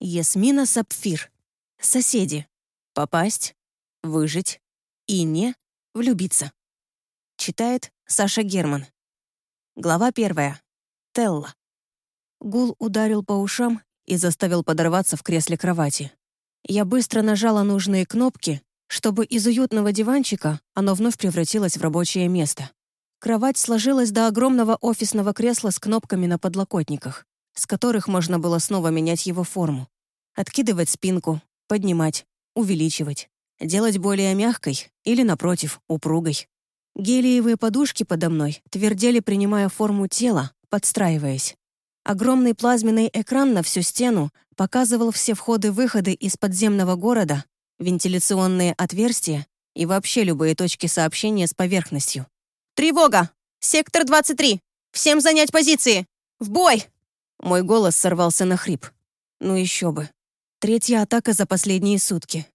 Ясмина Сапфир. Соседи. Попасть, выжить и не влюбиться. Читает Саша Герман. Глава первая. Телла. Гул ударил по ушам и заставил подорваться в кресле кровати. Я быстро нажала нужные кнопки, чтобы из уютного диванчика оно вновь превратилось в рабочее место. Кровать сложилась до огромного офисного кресла с кнопками на подлокотниках, с которых можно было снова менять его форму. Откидывать спинку, поднимать, увеличивать, делать более мягкой или, напротив, упругой. Гелиевые подушки подо мной твердели, принимая форму тела, подстраиваясь. Огромный плазменный экран на всю стену показывал все входы-выходы из подземного города, вентиляционные отверстия и вообще любые точки сообщения с поверхностью. «Тревога! Сектор 23! Всем занять позиции! В бой!» Мой голос сорвался на хрип. Ну еще бы. Третья атака за последние сутки.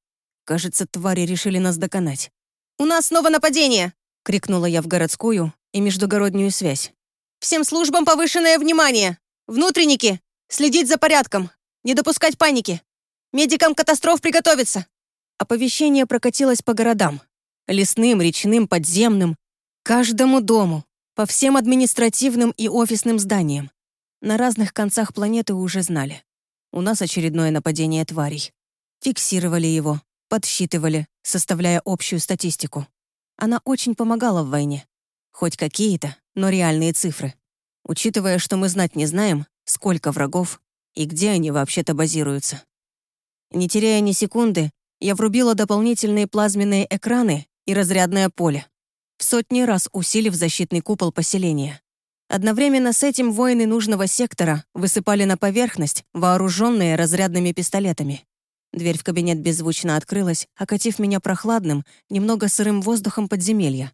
Кажется, твари решили нас доконать. «У нас снова нападение!» — крикнула я в городскую и междугороднюю связь. «Всем службам повышенное внимание! Внутренники! Следить за порядком! Не допускать паники! Медикам катастроф приготовиться!» Оповещение прокатилось по городам. Лесным, речным, подземным. Каждому дому. По всем административным и офисным зданиям. На разных концах планеты уже знали. У нас очередное нападение тварей. Фиксировали его, подсчитывали, составляя общую статистику. Она очень помогала в войне. Хоть какие-то, но реальные цифры учитывая, что мы знать не знаем, сколько врагов и где они вообще-то базируются. Не теряя ни секунды, я врубила дополнительные плазменные экраны и разрядное поле, в сотни раз усилив защитный купол поселения. Одновременно с этим воины нужного сектора высыпали на поверхность, вооруженные разрядными пистолетами. Дверь в кабинет беззвучно открылась, окатив меня прохладным, немного сырым воздухом подземелья.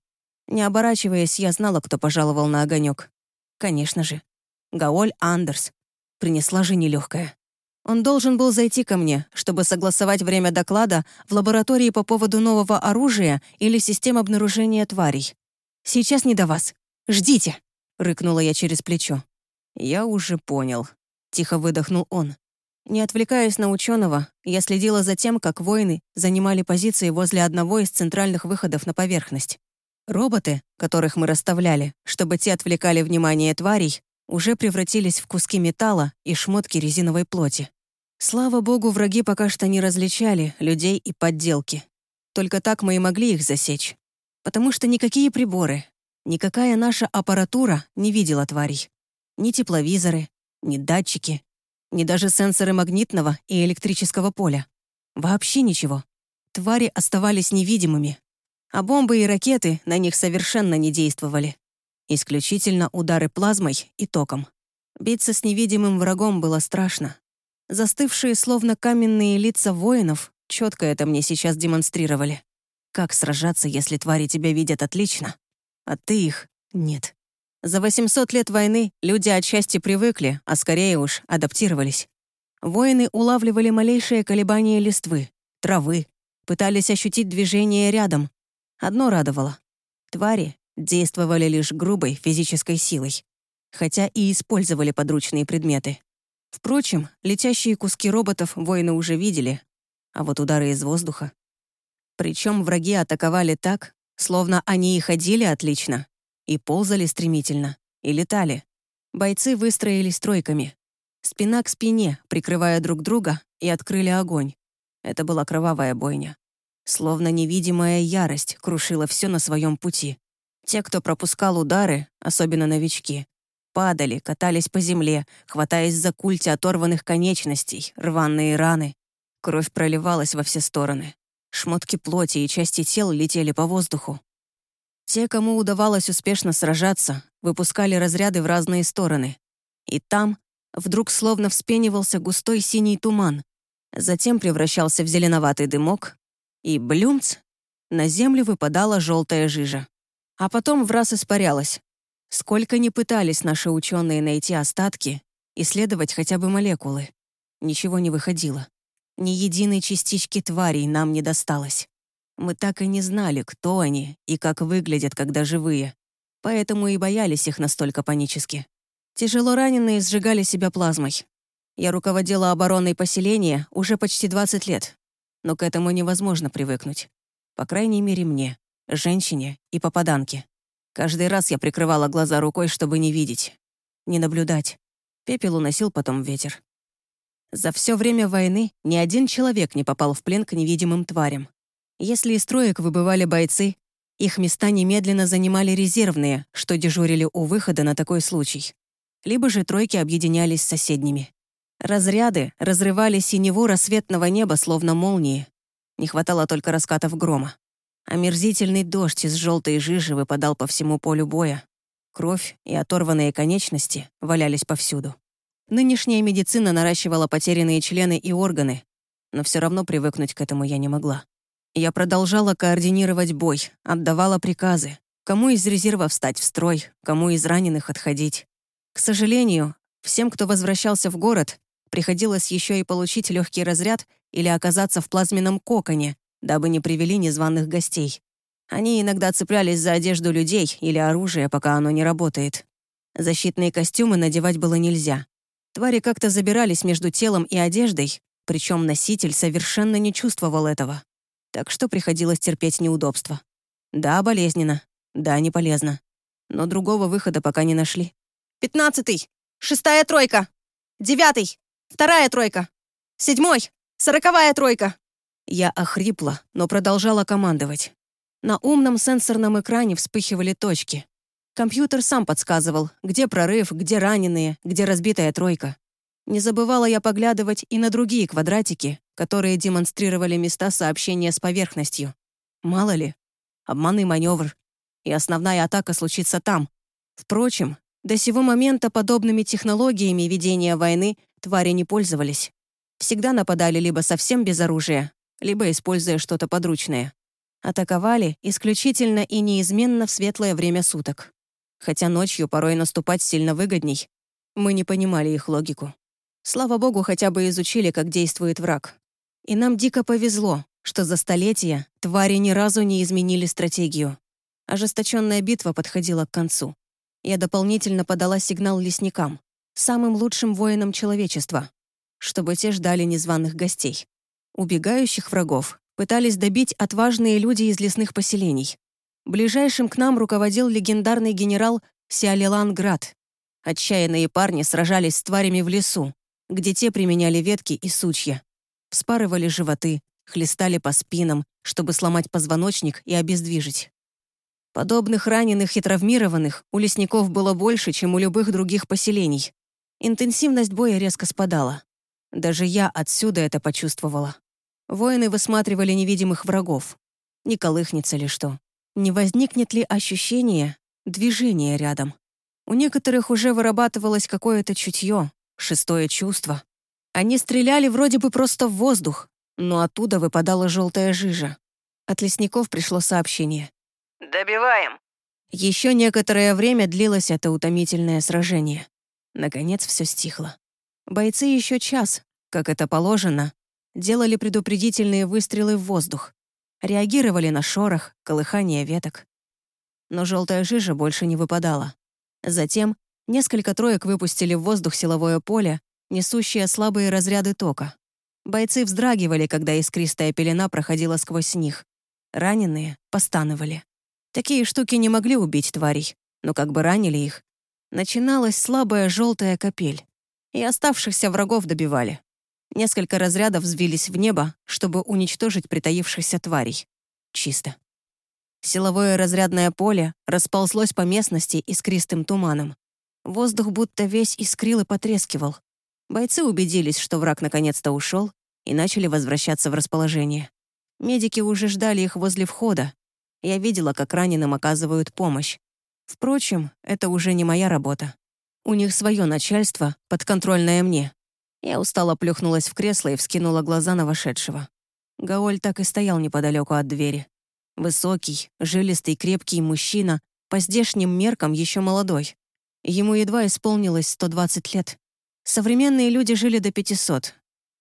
Не оборачиваясь, я знала, кто пожаловал на огонек. Конечно же. Гаоль Андерс. Принесла же нелегкая. Он должен был зайти ко мне, чтобы согласовать время доклада в лаборатории по поводу нового оружия или систем обнаружения тварей. «Сейчас не до вас. Ждите!» — рыкнула я через плечо. «Я уже понял», — тихо выдохнул он. Не отвлекаясь на ученого, я следила за тем, как воины занимали позиции возле одного из центральных выходов на поверхность. Роботы, которых мы расставляли, чтобы те отвлекали внимание тварей, уже превратились в куски металла и шмотки резиновой плоти. Слава богу, враги пока что не различали людей и подделки. Только так мы и могли их засечь. Потому что никакие приборы, никакая наша аппаратура не видела тварей. Ни тепловизоры, ни датчики, ни даже сенсоры магнитного и электрического поля. Вообще ничего. Твари оставались невидимыми, а бомбы и ракеты на них совершенно не действовали. Исключительно удары плазмой и током. Биться с невидимым врагом было страшно. Застывшие словно каменные лица воинов четко это мне сейчас демонстрировали. Как сражаться, если твари тебя видят отлично, а ты их нет. За 800 лет войны люди отчасти привыкли, а скорее уж адаптировались. Воины улавливали малейшие колебания листвы, травы, пытались ощутить движение рядом, Одно радовало. Твари действовали лишь грубой физической силой, хотя и использовали подручные предметы. Впрочем, летящие куски роботов воины уже видели, а вот удары из воздуха. Причем враги атаковали так, словно они и ходили отлично, и ползали стремительно, и летали. Бойцы выстроились тройками, спина к спине, прикрывая друг друга, и открыли огонь. Это была кровавая бойня. Словно невидимая ярость крушила все на своем пути. Те, кто пропускал удары, особенно новички, падали, катались по земле, хватаясь за культи оторванных конечностей, рваные раны. Кровь проливалась во все стороны. Шмотки плоти и части тел летели по воздуху. Те, кому удавалось успешно сражаться, выпускали разряды в разные стороны. И там вдруг словно вспенивался густой синий туман, затем превращался в зеленоватый дымок, и блюмц, на землю выпадала желтая жижа. А потом в раз испарялась. Сколько ни пытались наши ученые найти остатки, исследовать хотя бы молекулы, ничего не выходило. Ни единой частички тварей нам не досталось. Мы так и не знали, кто они и как выглядят, когда живые. Поэтому и боялись их настолько панически. Тяжело раненые сжигали себя плазмой. Я руководила обороной поселения уже почти 20 лет, но к этому невозможно привыкнуть. По крайней мере, мне, женщине и попаданке. Каждый раз я прикрывала глаза рукой, чтобы не видеть, не наблюдать. Пепел уносил потом ветер. За все время войны ни один человек не попал в плен к невидимым тварям. Если из строек выбывали бойцы, их места немедленно занимали резервные, что дежурили у выхода на такой случай. Либо же тройки объединялись с соседними. Разряды разрывали синеву рассветного неба, словно молнии. Не хватало только раскатов грома. Омерзительный дождь из желтой жижи выпадал по всему полю боя. Кровь и оторванные конечности валялись повсюду. Нынешняя медицина наращивала потерянные члены и органы, но все равно привыкнуть к этому я не могла. Я продолжала координировать бой, отдавала приказы, кому из резерва встать в строй, кому из раненых отходить. К сожалению, всем, кто возвращался в город, приходилось еще и получить легкий разряд или оказаться в плазменном коконе, дабы не привели незваных гостей. Они иногда цеплялись за одежду людей или оружие, пока оно не работает. Защитные костюмы надевать было нельзя. Твари как-то забирались между телом и одеждой, причем носитель совершенно не чувствовал этого. Так что приходилось терпеть неудобства. Да, болезненно. Да, не полезно. Но другого выхода пока не нашли. «Пятнадцатый! Шестая тройка! Девятый! Вторая тройка! Седьмой! Сороковая тройка!» Я охрипла, но продолжала командовать. На умном сенсорном экране вспыхивали точки. Компьютер сам подсказывал, где прорыв, где раненые, где разбитая тройка. Не забывала я поглядывать и на другие квадратики, которые демонстрировали места сообщения с поверхностью. Мало ли, обманный маневр, и основная атака случится там. Впрочем, до сего момента подобными технологиями ведения войны твари не пользовались. Всегда нападали либо совсем без оружия, либо используя что-то подручное. Атаковали исключительно и неизменно в светлое время суток хотя ночью порой наступать сильно выгодней. Мы не понимали их логику. Слава богу, хотя бы изучили, как действует враг. И нам дико повезло, что за столетия твари ни разу не изменили стратегию. Ожесточенная битва подходила к концу. Я дополнительно подала сигнал лесникам, самым лучшим воинам человечества, чтобы те ждали незваных гостей. Убегающих врагов пытались добить отважные люди из лесных поселений. Ближайшим к нам руководил легендарный генерал Сиалилан Град. Отчаянные парни сражались с тварями в лесу, где те применяли ветки и сучья. Вспарывали животы, хлестали по спинам, чтобы сломать позвоночник и обездвижить. Подобных раненых и травмированных у лесников было больше, чем у любых других поселений. Интенсивность боя резко спадала. Даже я отсюда это почувствовала. Воины высматривали невидимых врагов. Не колыхнется ли что. Не возникнет ли ощущение движения рядом? У некоторых уже вырабатывалось какое-то чутье, шестое чувство. Они стреляли вроде бы просто в воздух, но оттуда выпадала желтая жижа. От лесников пришло сообщение. «Добиваем!» Еще некоторое время длилось это утомительное сражение. Наконец все стихло. Бойцы еще час, как это положено, делали предупредительные выстрелы в воздух реагировали на шорох, колыхание веток. Но желтая жижа больше не выпадала. Затем несколько троек выпустили в воздух силовое поле, несущее слабые разряды тока. Бойцы вздрагивали, когда искристая пелена проходила сквозь них. Раненые постановали. Такие штуки не могли убить тварей, но как бы ранили их. Начиналась слабая желтая капель, и оставшихся врагов добивали. Несколько разрядов взвились в небо, чтобы уничтожить притаившихся тварей. Чисто. Силовое разрядное поле расползлось по местности искристым туманом. Воздух будто весь искрил и потрескивал. Бойцы убедились, что враг наконец-то ушел, и начали возвращаться в расположение. Медики уже ждали их возле входа. Я видела, как раненым оказывают помощь. Впрочем, это уже не моя работа. У них свое начальство, подконтрольное мне. Я устало плюхнулась в кресло и вскинула глаза на вошедшего. Гаоль так и стоял неподалеку от двери. Высокий, жилистый, крепкий мужчина, по здешним меркам еще молодой. Ему едва исполнилось 120 лет. Современные люди жили до 500.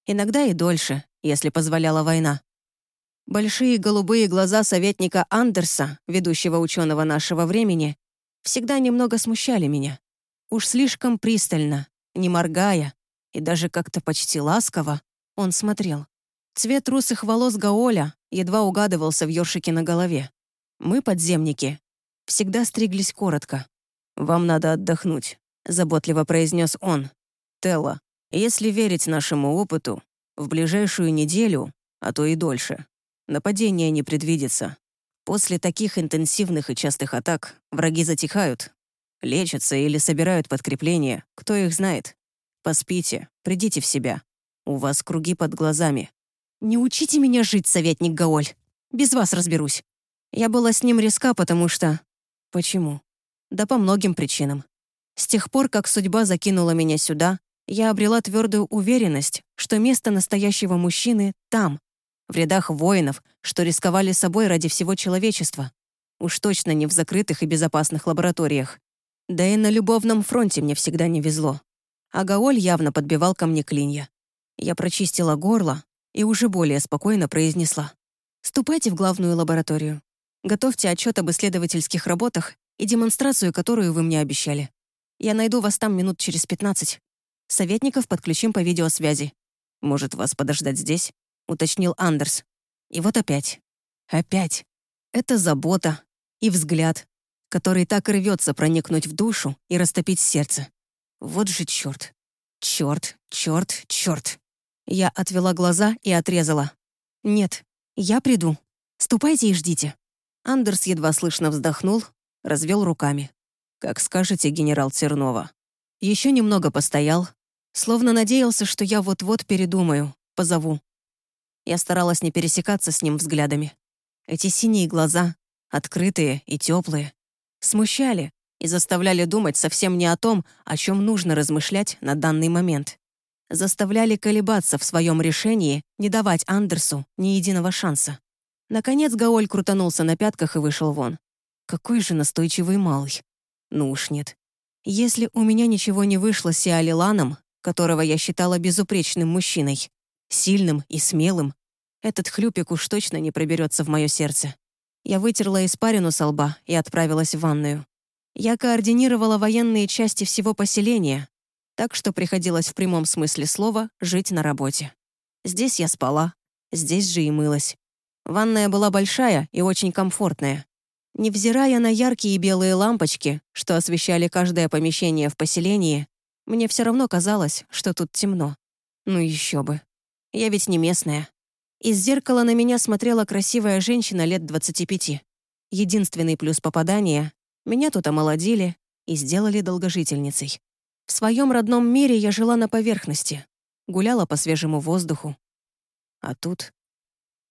Иногда и дольше, если позволяла война. Большие голубые глаза советника Андерса, ведущего ученого нашего времени, всегда немного смущали меня. Уж слишком пристально, не моргая, и даже как-то почти ласково он смотрел. Цвет русых волос Гаоля едва угадывался в ёршике на голове. Мы, подземники, всегда стриглись коротко. «Вам надо отдохнуть», — заботливо произнес он. «Телла, если верить нашему опыту, в ближайшую неделю, а то и дольше, нападение не предвидится. После таких интенсивных и частых атак враги затихают, лечатся или собирают подкрепление, кто их знает. Поспите, придите в себя. У вас круги под глазами. Не учите меня жить, советник Гаоль. Без вас разберусь. Я была с ним резка, потому что... Почему? Да по многим причинам. С тех пор, как судьба закинула меня сюда, я обрела твердую уверенность, что место настоящего мужчины там, в рядах воинов, что рисковали собой ради всего человечества. Уж точно не в закрытых и безопасных лабораториях. Да и на любовном фронте мне всегда не везло. А Гаоль явно подбивал ко мне клинья. Я прочистила горло и уже более спокойно произнесла. «Ступайте в главную лабораторию. Готовьте отчет об исследовательских работах и демонстрацию, которую вы мне обещали. Я найду вас там минут через пятнадцать. Советников подключим по видеосвязи. Может, вас подождать здесь?» — уточнил Андерс. И вот опять. Опять. Это забота и взгляд, который так рвется проникнуть в душу и растопить сердце. Вот же черт. Черт, черт, черт. Я отвела глаза и отрезала. «Нет, я приду. Ступайте и ждите». Андерс едва слышно вздохнул, развел руками. «Как скажете, генерал Тернова». Еще немного постоял, словно надеялся, что я вот-вот передумаю, позову. Я старалась не пересекаться с ним взглядами. Эти синие глаза, открытые и теплые, смущали и заставляли думать совсем не о том, о чем нужно размышлять на данный момент. Заставляли колебаться в своем решении не давать Андерсу ни единого шанса. Наконец Гаоль крутанулся на пятках и вышел вон. Какой же настойчивый малый. Ну уж нет. Если у меня ничего не вышло с Сиалиланом, которого я считала безупречным мужчиной, сильным и смелым, этот хлюпик уж точно не проберется в мое сердце. Я вытерла испарину со лба и отправилась в ванную. Я координировала военные части всего поселения, так что приходилось в прямом смысле слова жить на работе. Здесь я спала, здесь же и мылась. Ванная была большая и очень комфортная. Невзирая на яркие белые лампочки, что освещали каждое помещение в поселении, мне все равно казалось, что тут темно. Ну еще бы. Я ведь не местная. Из зеркала на меня смотрела красивая женщина лет 25. Единственный плюс попадания — меня тут омолодили и сделали долгожительницей. В своем родном мире я жила на поверхности, гуляла по свежему воздуху. А тут...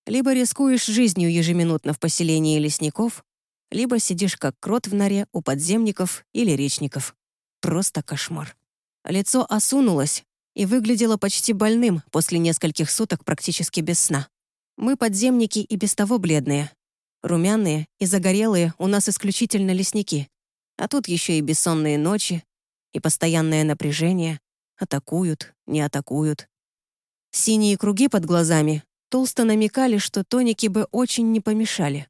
Либо рискуешь жизнью ежеминутно в поселении лесников, либо сидишь как крот в норе у подземников или речников. Просто кошмар. Лицо осунулось, и выглядело почти больным после нескольких суток практически без сна. Мы подземники и без того бледные. Румяные и загорелые у нас исключительно лесники. А тут еще и бессонные ночи, и постоянное напряжение. Атакуют, не атакуют. Синие круги под глазами толсто намекали, что тоники бы очень не помешали.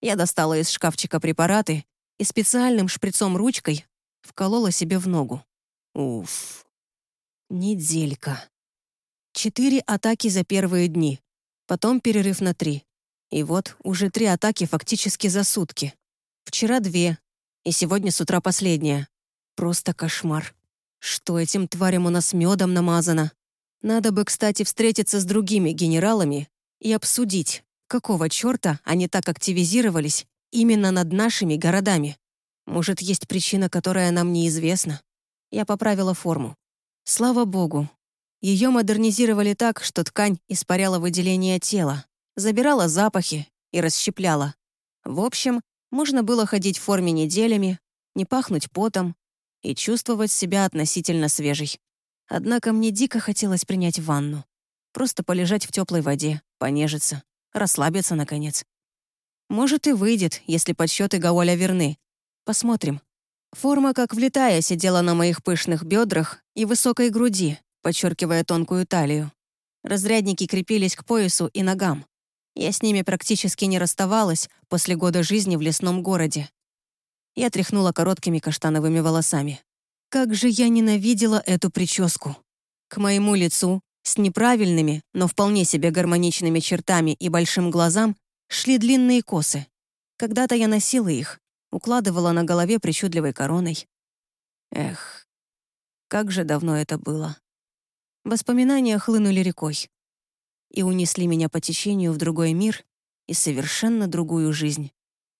Я достала из шкафчика препараты и специальным шприцом-ручкой вколола себе в ногу. Уф, Неделька. Четыре атаки за первые дни. Потом перерыв на три. И вот уже три атаки фактически за сутки. Вчера две. И сегодня с утра последняя. Просто кошмар. Что этим тварям у нас медом намазано? Надо бы, кстати, встретиться с другими генералами и обсудить, какого черта они так активизировались именно над нашими городами. Может, есть причина, которая нам неизвестна. Я поправила форму. Слава богу. Ее модернизировали так, что ткань испаряла выделение тела, забирала запахи и расщепляла. В общем, можно было ходить в форме неделями, не пахнуть потом и чувствовать себя относительно свежей. Однако мне дико хотелось принять ванну. Просто полежать в теплой воде, понежиться, расслабиться, наконец. Может, и выйдет, если подсчеты Гауля верны. Посмотрим. Форма, как влетая, сидела на моих пышных бедрах и высокой груди, подчеркивая тонкую талию. Разрядники крепились к поясу и ногам. Я с ними практически не расставалась после года жизни в лесном городе. Я тряхнула короткими каштановыми волосами. Как же я ненавидела эту прическу. К моему лицу, с неправильными, но вполне себе гармоничными чертами и большим глазам, шли длинные косы. Когда-то я носила их, укладывала на голове причудливой короной. Эх, как же давно это было. Воспоминания хлынули рекой и унесли меня по течению в другой мир и совершенно другую жизнь.